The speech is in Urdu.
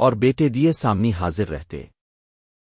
اور بیٹے دیے سامنی حاضر رہتے۔